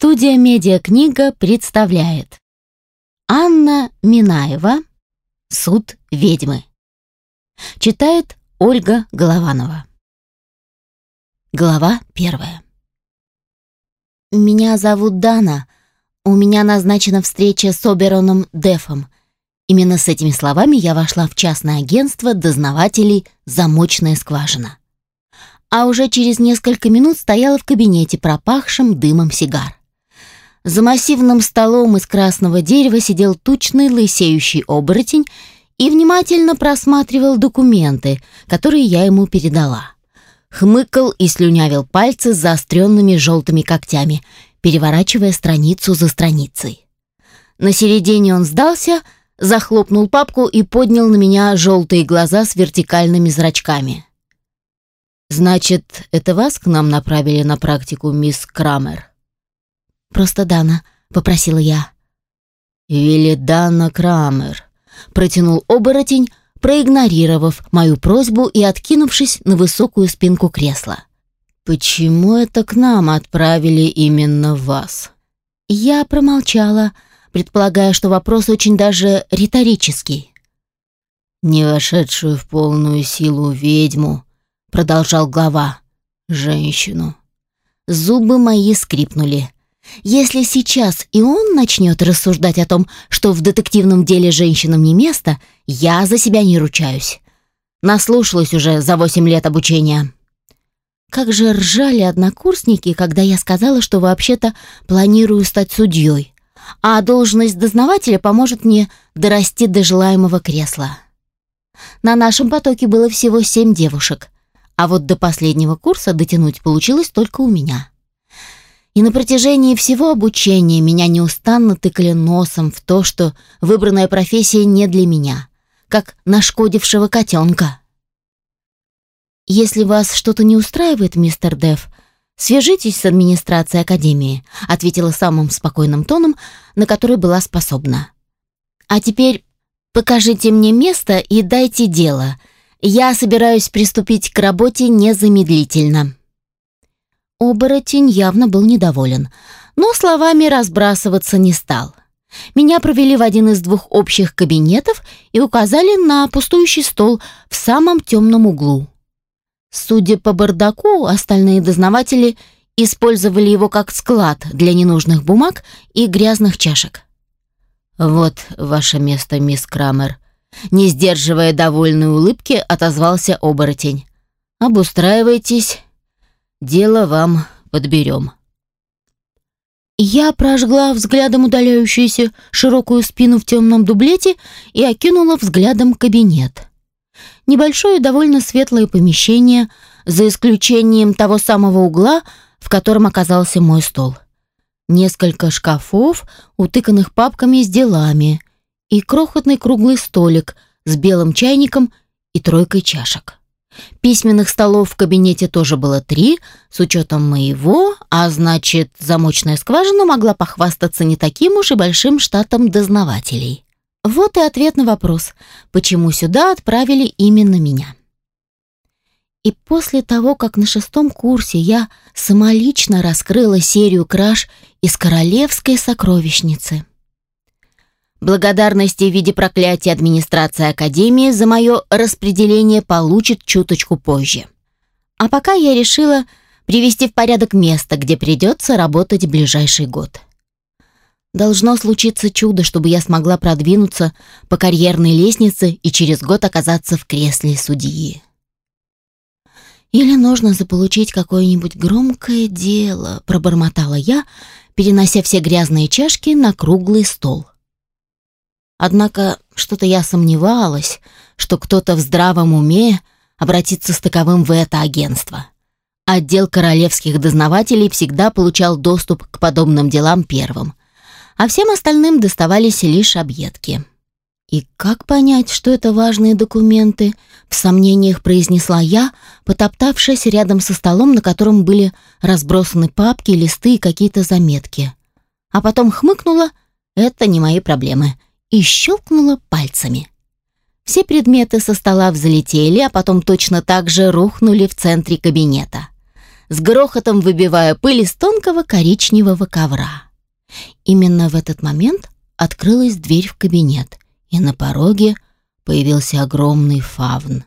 Студия «Медиакнига» представляет Анна Минаева «Суд ведьмы» Читает Ольга Голованова Глава первая Меня зовут Дана. У меня назначена встреча с Обероном Дефом. Именно с этими словами я вошла в частное агентство дознавателей «Замочная скважина» а уже через несколько минут стояла в кабинете, пропахшим дымом сигар. За массивным столом из красного дерева сидел тучный лысеющий оборотень и внимательно просматривал документы, которые я ему передала. Хмыкал и слюнявил пальцы с заостренными желтыми когтями, переворачивая страницу за страницей. На середине он сдался, захлопнул папку и поднял на меня желтые глаза с вертикальными зрачками. «Значит, это вас к нам направили на практику, мисс Крамер?» «Просто Дана», — попросила я. «Или Дана Крамер», — протянул оборотень, проигнорировав мою просьбу и откинувшись на высокую спинку кресла. «Почему это к нам отправили именно вас?» Я промолчала, предполагая, что вопрос очень даже риторический. «Не вошедшую в полную силу ведьму», продолжал глава. Женщину. Зубы мои скрипнули. Если сейчас и он начнет рассуждать о том, что в детективном деле женщинам не место, я за себя не ручаюсь. Наслушалась уже за восемь лет обучения. Как же ржали однокурсники, когда я сказала, что вообще-то планирую стать судьей, а должность дознавателя поможет мне дорасти до желаемого кресла. На нашем потоке было всего семь девушек — а вот до последнего курса дотянуть получилось только у меня. И на протяжении всего обучения меня неустанно тыкали носом в то, что выбранная профессия не для меня, как нашкодившего котенка. «Если вас что-то не устраивает, мистер Дев, свяжитесь с администрацией Академии», ответила самым спокойным тоном, на который была способна. «А теперь покажите мне место и дайте дело», я собираюсь приступить к работе незамедлительно». Оборотень явно был недоволен, но словами разбрасываться не стал. Меня провели в один из двух общих кабинетов и указали на пустующий стол в самом темном углу. Судя по бардаку, остальные дознаватели использовали его как склад для ненужных бумаг и грязных чашек. «Вот ваше место, мисс Крамер», не сдерживая довольной улыбки, отозвался оборотень. «Обустраивайтесь, дело вам подберем». Я прожгла взглядом удаляющуюся широкую спину в темном дублете и окинула взглядом кабинет. Небольшое довольно светлое помещение, за исключением того самого угла, в котором оказался мой стол. Несколько шкафов, утыканных папками с делами, и крохотный круглый столик с белым чайником и тройкой чашек. Письменных столов в кабинете тоже было три, с учетом моего, а значит, замочная скважина могла похвастаться не таким уж и большим штатом дознавателей. Вот и ответ на вопрос, почему сюда отправили именно меня. И после того, как на шестом курсе я самолично раскрыла серию краж из королевской сокровищницы – Благодарности в виде проклятия администрации Академии за мое распределение получит чуточку позже. А пока я решила привести в порядок место, где придется работать ближайший год. Должно случиться чудо, чтобы я смогла продвинуться по карьерной лестнице и через год оказаться в кресле судьи. Или нужно заполучить какое-нибудь громкое дело, пробормотала я, перенося все грязные чашки на круглый стол. Однако что-то я сомневалась, что кто-то в здравом уме обратится с таковым в это агентство. Отдел королевских дознавателей всегда получал доступ к подобным делам первым, а всем остальным доставались лишь объедки. «И как понять, что это важные документы?» В сомнениях произнесла я, потоптавшись рядом со столом, на котором были разбросаны папки, листы и какие-то заметки. А потом хмыкнула «Это не мои проблемы и щелкнула пальцами. Все предметы со стола взлетели, а потом точно так же рухнули в центре кабинета. с грохотом выбивая пыль из тонкого коричневого ковра. Именно в этот момент открылась дверь в кабинет, и на пороге появился огромный фавн.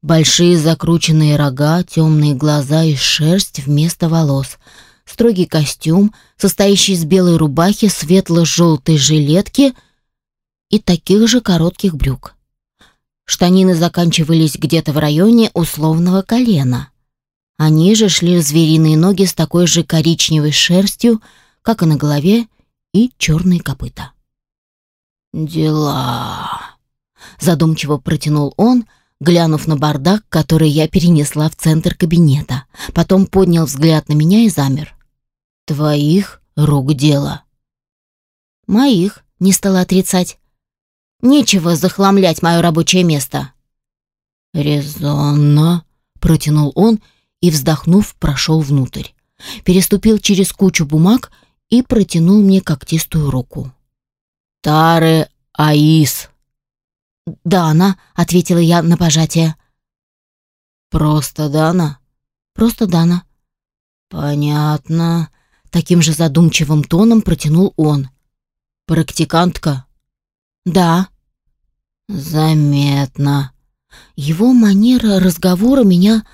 Большие закрученные рога, темные глаза и шерсть вместо волос, строгий костюм, состоящий из белой рубахи, светло-желтой жилетки и таких же коротких брюк. Штанины заканчивались где-то в районе условного колена. Они же шли звериные ноги с такой же коричневой шерстью, как и на голове, и черные копыта. «Дела», — задумчиво протянул он, глянув на бардак, который я перенесла в центр кабинета. Потом поднял взгляд на меня и замер. «Твоих рук дело». «Моих», — не стала отрицать. «Нечего захламлять мое рабочее место». «Резонно», — протянул он и, вздохнув, прошел внутрь. Переступил через кучу бумаг и протянул мне когтистую руку. «Таре Аис». «Дана», — ответила я на пожатие. «Просто Дана?» «Просто Дана». «Понятно», — таким же задумчивым тоном протянул он. «Практикантка?» «Да». «Заметно». Его манера разговора меня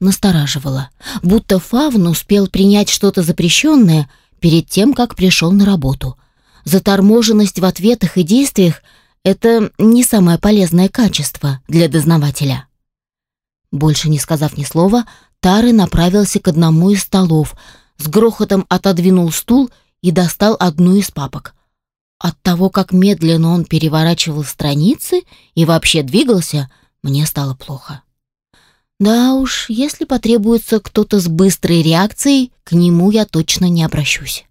настораживала, будто Фавн успел принять что-то запрещенное перед тем, как пришел на работу. Заторможенность в ответах и действиях — это не самое полезное качество для дознавателя. Больше не сказав ни слова, Тары направился к одному из столов, с грохотом отодвинул стул и достал одну из папок. От того, как медленно он переворачивал страницы и вообще двигался, мне стало плохо. Да уж, если потребуется кто-то с быстрой реакцией, к нему я точно не обращусь.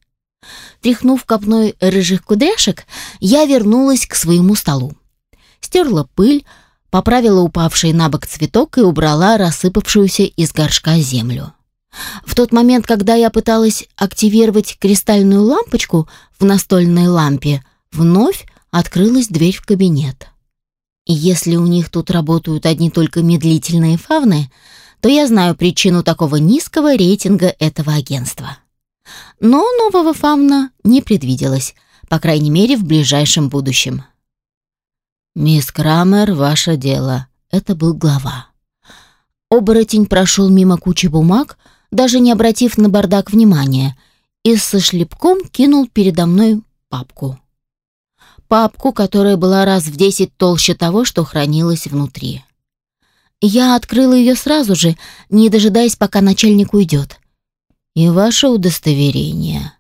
Тряхнув копной рыжих кудряшек, я вернулась к своему столу. Стерла пыль, поправила упавший на бок цветок и убрала рассыпавшуюся из горшка землю. В тот момент, когда я пыталась активировать кристальную лампочку в настольной лампе, вновь открылась дверь в кабинет. Если у них тут работают одни только медлительные фавны, то я знаю причину такого низкого рейтинга этого агентства. Но нового фавна не предвиделось, по крайней мере, в ближайшем будущем. «Мисс Крамер, ваше дело», — это был глава. Оборотень прошел мимо кучи бумаг, даже не обратив на бардак внимания, и со шлепком кинул передо мной папку папку, которая была раз в десять толще того, что хранилось внутри. Я открыла ее сразу же, не дожидаясь, пока начальник уйдет. И ваше удостоверение.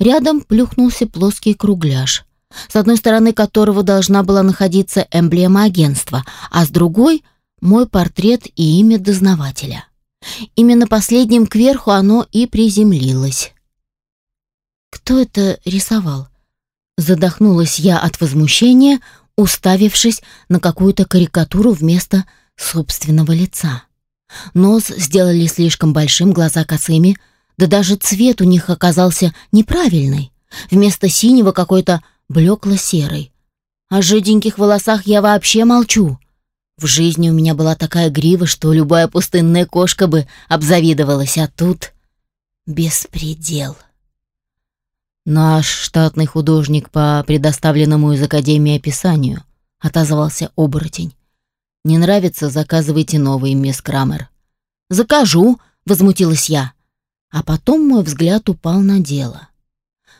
Рядом плюхнулся плоский кругляш, с одной стороны которого должна была находиться эмблема агентства, а с другой — мой портрет и имя дознавателя. Именно последним кверху оно и приземлилось. Кто это рисовал? Задохнулась я от возмущения, уставившись на какую-то карикатуру вместо собственного лица. Нос сделали слишком большим, глаза косыми, да даже цвет у них оказался неправильный. Вместо синего какой-то блекло-серый. О жиденьких волосах я вообще молчу. В жизни у меня была такая грива, что любая пустынная кошка бы обзавидовалась, а тут беспредел. «Наш штатный художник по предоставленному из Академии описанию», — отозвался оборотень. «Не нравится, заказывайте новый, мисс Крамер». «Закажу», — возмутилась я. А потом мой взгляд упал на дело.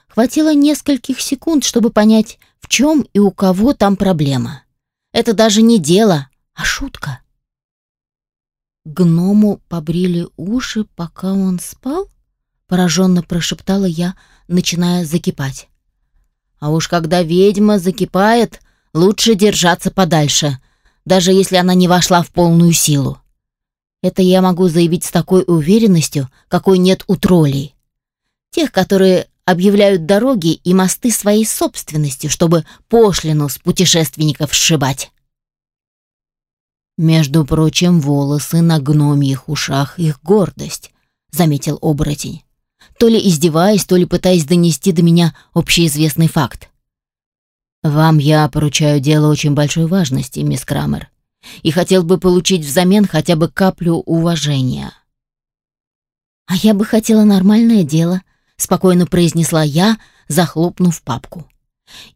Хватило нескольких секунд, чтобы понять, в чем и у кого там проблема. Это даже не дело, а шутка. Гному побрили уши, пока он спал? Пораженно прошептала я, начиная закипать. А уж когда ведьма закипает, лучше держаться подальше, даже если она не вошла в полную силу. Это я могу заявить с такой уверенностью, какой нет у троллей. Тех, которые объявляют дороги и мосты своей собственностью, чтобы пошлину с путешественников сшибать. «Между прочим, волосы на гномьих ушах — их гордость», — заметил оборотень то ли издеваясь, то ли пытаясь донести до меня общеизвестный факт. «Вам я поручаю дело очень большой важности, мисс Крамер, и хотел бы получить взамен хотя бы каплю уважения». «А я бы хотела нормальное дело», — спокойно произнесла я, захлопнув папку.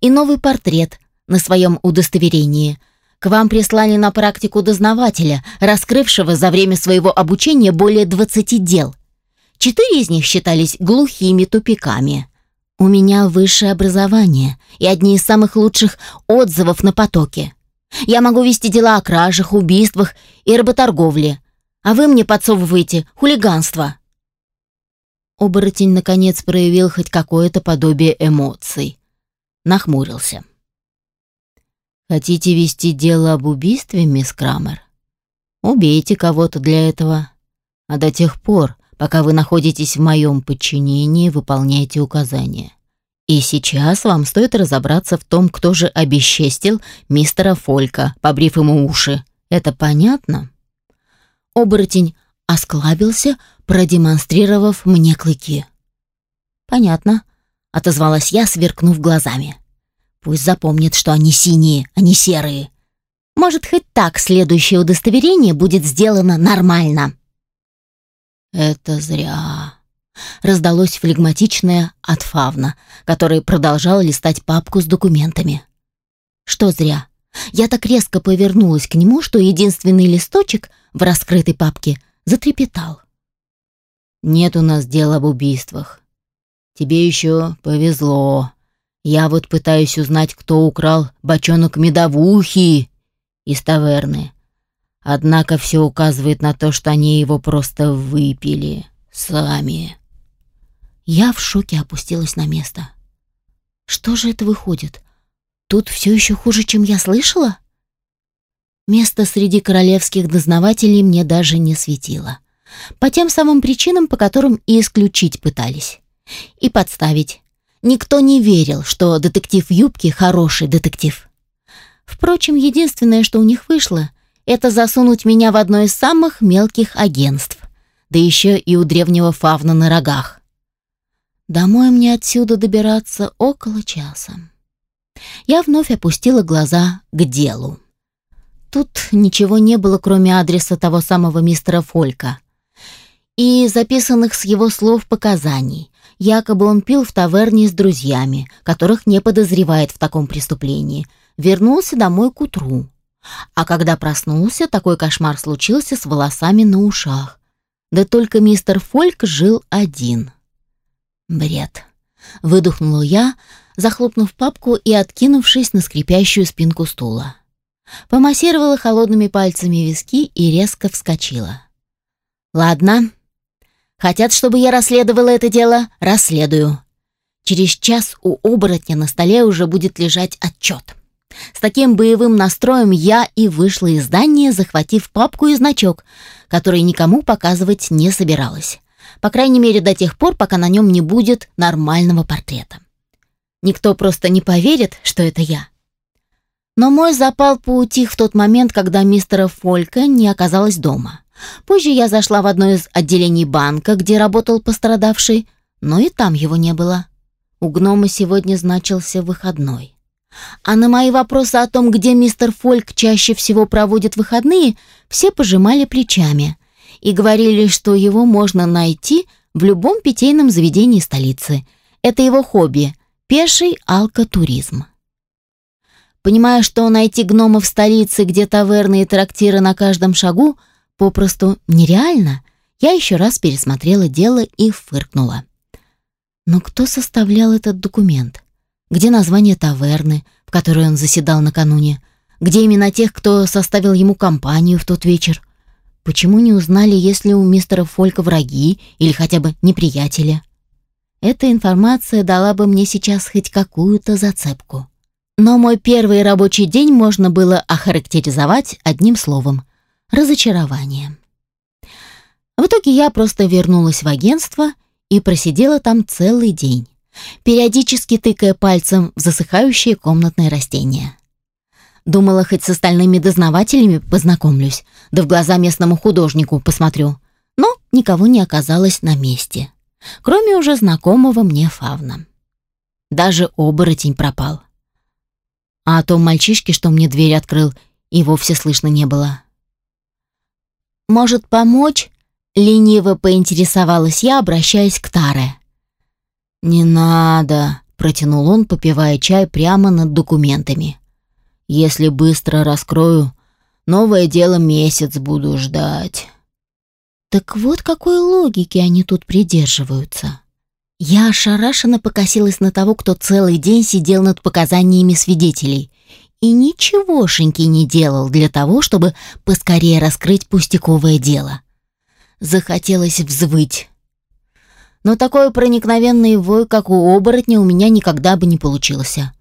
«И новый портрет на своем удостоверении. К вам прислали на практику дознавателя, раскрывшего за время своего обучения более 20 дел. Четыре из них считались глухими тупиками. У меня высшее образование и одни из самых лучших отзывов на потоке. Я могу вести дела о кражах, убийствах и работорговле, а вы мне подсовываете хулиганство». Оборотень, наконец, проявил хоть какое-то подобие эмоций. Нахмурился. «Хотите вести дело об убийстве, мисс Крамер? Убейте кого-то для этого. А до тех пор, Пока вы находитесь в моем подчинении, выполняйте указания. И сейчас вам стоит разобраться в том, кто же обесчестил мистера Фолька, побрив ему уши. Это понятно? Оборотень осклабился, продемонстрировав мне клыки. «Понятно», — отозвалась я, сверкнув глазами. «Пусть запомнит, что они синие, а не серые. Может, хоть так следующее удостоверение будет сделано нормально». «Это зря», — раздалось флегматичное от Фавна, который продолжал листать папку с документами. «Что зря?» Я так резко повернулась к нему, что единственный листочек в раскрытой папке затрепетал. «Нет у нас дел об убийствах. Тебе еще повезло. Я вот пытаюсь узнать, кто украл бочонок медовухи из таверны. Однако все указывает на то, что они его просто выпили сами. Я в шоке опустилась на место. Что же это выходит? Тут все еще хуже, чем я слышала? Место среди королевских дознавателей мне даже не светило. По тем самым причинам, по которым и исключить пытались. И подставить. Никто не верил, что детектив Юбки хороший детектив. Впрочем, единственное, что у них вышло, это засунуть меня в одно из самых мелких агентств, да еще и у древнего фавна на рогах. Домой мне отсюда добираться около часа. Я вновь опустила глаза к делу. Тут ничего не было, кроме адреса того самого мистера Фолька и записанных с его слов показаний. Якобы он пил в таверне с друзьями, которых не подозревает в таком преступлении. Вернулся домой к утру. А когда проснулся, такой кошмар случился с волосами на ушах. Да только мистер Фольк жил один. Бред. Выдохнула я, захлопнув папку и откинувшись на скрипящую спинку стула. Помассировала холодными пальцами виски и резко вскочила. «Ладно. Хотят, чтобы я расследовала это дело? Расследую. Через час у оборотня на столе уже будет лежать отчет. С таким боевым настроем я и вышла из здания, захватив папку и значок, который никому показывать не собиралась. По крайней мере, до тех пор, пока на нем не будет нормального портрета. Никто просто не поверит, что это я. Но мой запал поутих в тот момент, когда мистера Фолька не оказалось дома. Позже я зашла в одно из отделений банка, где работал пострадавший, но и там его не было. У гнома сегодня значился выходной. А на мои вопросы о том, где мистер Фольк чаще всего проводит выходные, все пожимали плечами и говорили, что его можно найти в любом питейном заведении столицы. Это его хобби – пеший алкотуризм. Понимая, что найти гнома в столице, где таверны и трактиры на каждом шагу, попросту нереально, я еще раз пересмотрела дело и фыркнула. Но кто составлял этот документ? Где название таверны, в которой он заседал накануне? Где имена тех, кто составил ему компанию в тот вечер? Почему не узнали, если у мистера Фолька враги или хотя бы неприятели? Эта информация дала бы мне сейчас хоть какую-то зацепку. Но мой первый рабочий день можно было охарактеризовать одним словом – разочарование. В итоге я просто вернулась в агентство и просидела там целый день периодически тыкая пальцем в засыхающие комнатные растения. Думала, хоть с остальными дознавателями познакомлюсь, да в глаза местному художнику посмотрю. Но никого не оказалось на месте, кроме уже знакомого мне фавна. Даже оборотень пропал. А о том мальчишке, что мне дверь открыл, и вовсе слышно не было. «Может, помочь?» Лениво поинтересовалась я, обращаясь к Таре. «Не надо», — протянул он, попивая чай прямо над документами. «Если быстро раскрою, новое дело месяц буду ждать». Так вот какой логики они тут придерживаются. Я ошарашенно покосилась на того, кто целый день сидел над показаниями свидетелей и ничегошеньки не делал для того, чтобы поскорее раскрыть пустяковое дело. Захотелось взвыть. Но такой проникновенный вой, как у оборотня, у меня никогда бы не получился.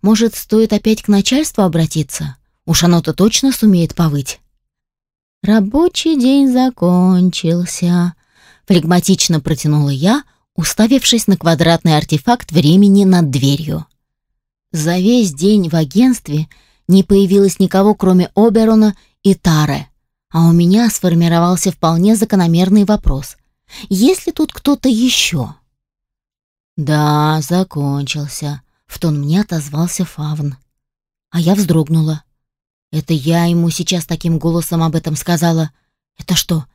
Может, стоит опять к начальству обратиться? Уж оно-то точно сумеет повыть. Рабочий день закончился, флегматично протянула я, уставившись на квадратный артефакт времени над дверью. За весь день в агентстве не появилось никого, кроме Оберона и Тары, а у меня сформировался вполне закономерный вопрос. Есть ли тут кто-то еще? «Да, закончился», — в тон мне отозвался Фавн. А я вздрогнула. Это я ему сейчас таким голосом об этом сказала. Это что,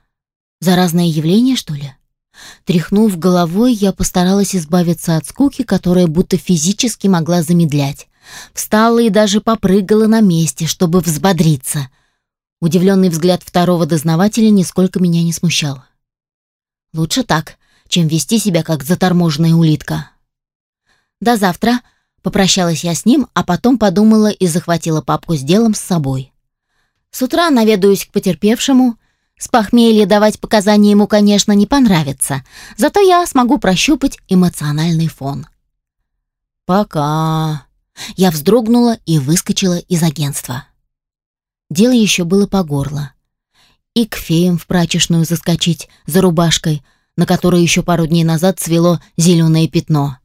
заразное явление, что ли? Тряхнув головой, я постаралась избавиться от скуки, которая будто физически могла замедлять. Встала и даже попрыгала на месте, чтобы взбодриться. Удивленный взгляд второго дознавателя нисколько меня не смущал. Лучше так, чем вести себя как заторможенная улитка. До завтра, Попрощалась я с ним, а потом подумала и захватила папку с делом с собой. С утра наведаюсь к потерпевшему. С похмелья давать показания ему, конечно, не понравится, зато я смогу прощупать эмоциональный фон. «Пока». Я вздрогнула и выскочила из агентства. Дело еще было по горло. И к феям в прачечную заскочить за рубашкой, на которой еще пару дней назад цвело зеленое пятно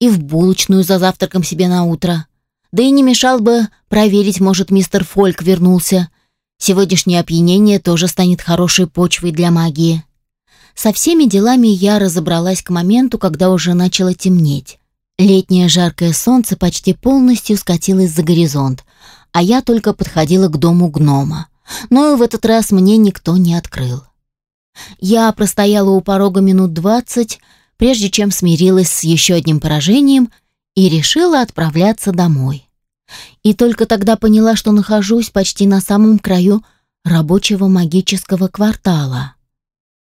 и в булочную за завтраком себе на утро. Да и не мешал бы проверить, может, мистер Фольк вернулся. Сегодняшнее опьянение тоже станет хорошей почвой для магии. Со всеми делами я разобралась к моменту, когда уже начало темнеть. Летнее жаркое солнце почти полностью скатилось за горизонт, а я только подходила к дому гнома. Но в этот раз мне никто не открыл. Я простояла у порога минут двадцать, прежде чем смирилась с еще одним поражением и решила отправляться домой. И только тогда поняла, что нахожусь почти на самом краю рабочего магического квартала.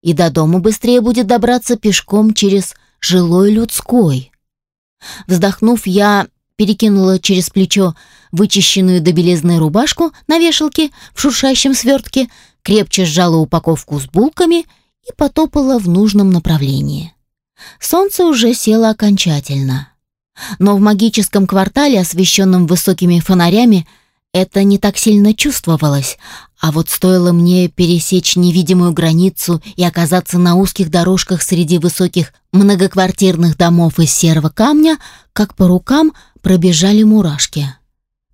И до дома быстрее будет добраться пешком через жилой людской. Вздохнув, я перекинула через плечо вычищенную до белизны рубашку на вешалке в шуршащем свертке, крепче сжала упаковку с булками и потопала в нужном направлении. Солнце уже село окончательно. Но в магическом квартале, освещенном высокими фонарями, это не так сильно чувствовалось, а вот стоило мне пересечь невидимую границу и оказаться на узких дорожках среди высоких многоквартирных домов из серого камня, как по рукам пробежали мурашки.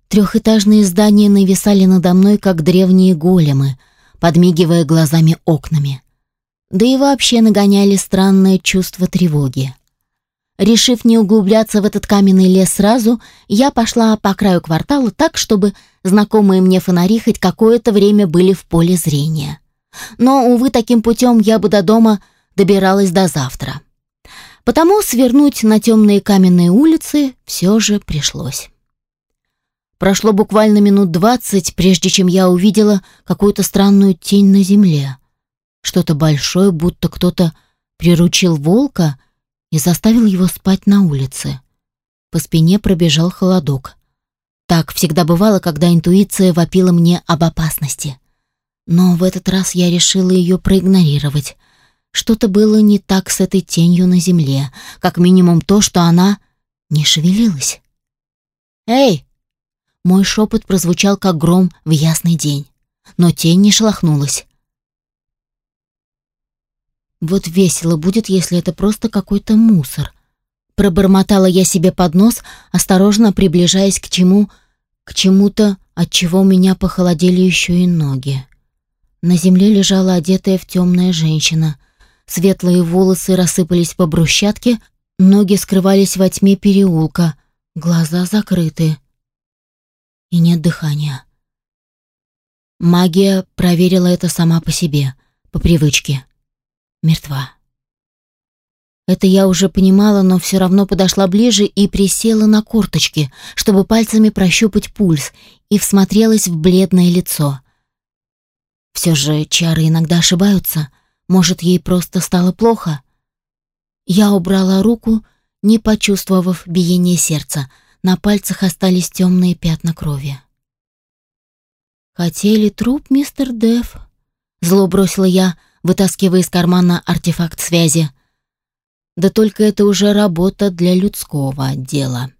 Трехэтажные здания нависали надо мной, как древние големы, подмигивая глазами окнами да и вообще нагоняли странное чувство тревоги. Решив не углубляться в этот каменный лес сразу, я пошла по краю квартала так, чтобы знакомые мне фонари хоть какое-то время были в поле зрения. Но, увы, таким путем я бы до дома добиралась до завтра. Потому свернуть на темные каменные улицы все же пришлось. Прошло буквально минут двадцать, прежде чем я увидела какую-то странную тень на земле. Что-то большое, будто кто-то приручил волка и заставил его спать на улице. По спине пробежал холодок. Так всегда бывало, когда интуиция вопила мне об опасности. Но в этот раз я решила ее проигнорировать. Что-то было не так с этой тенью на земле, как минимум то, что она не шевелилась. «Эй!» Мой шепот прозвучал, как гром в ясный день. Но тень не шелохнулась. Вот весело будет, если это просто какой-то мусор. Пробормотала я себе под нос, осторожно приближаясь к чему, к чему-то, от чего у меня похолодели еще и ноги. На земле лежала одетая в темная женщина. Светлые волосы рассыпались по брусчатке, ноги скрывались во тьме переулка, глаза закрыты. И нет дыхания. Магия проверила это сама по себе, по привычке. Мертва. Это я уже понимала, но все равно подошла ближе и присела на корточки, чтобы пальцами прощупать пульс, и всмотрелась в бледное лицо. Все же чары иногда ошибаются. Может, ей просто стало плохо? Я убрала руку, не почувствовав биение сердца. На пальцах остались темные пятна крови. «Хотели труп, мистер Дев?» Зло бросила я, вытаскивая из кармана артефакт связи. Да только это уже работа для людского отдела.